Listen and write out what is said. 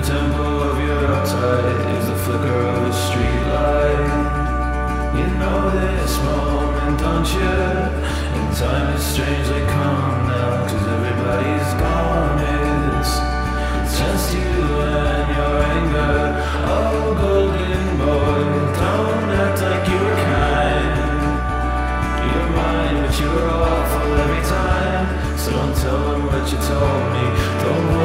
the tempo of your outside is the flicker of a street light. You know this moment, don't you? And time is strangely calm now, cause everybody's gone. It's just you and your anger. Oh, golden boy, don't act like you were kind. You're mine, but you're awful every time. So don't tell them what you told me. Don't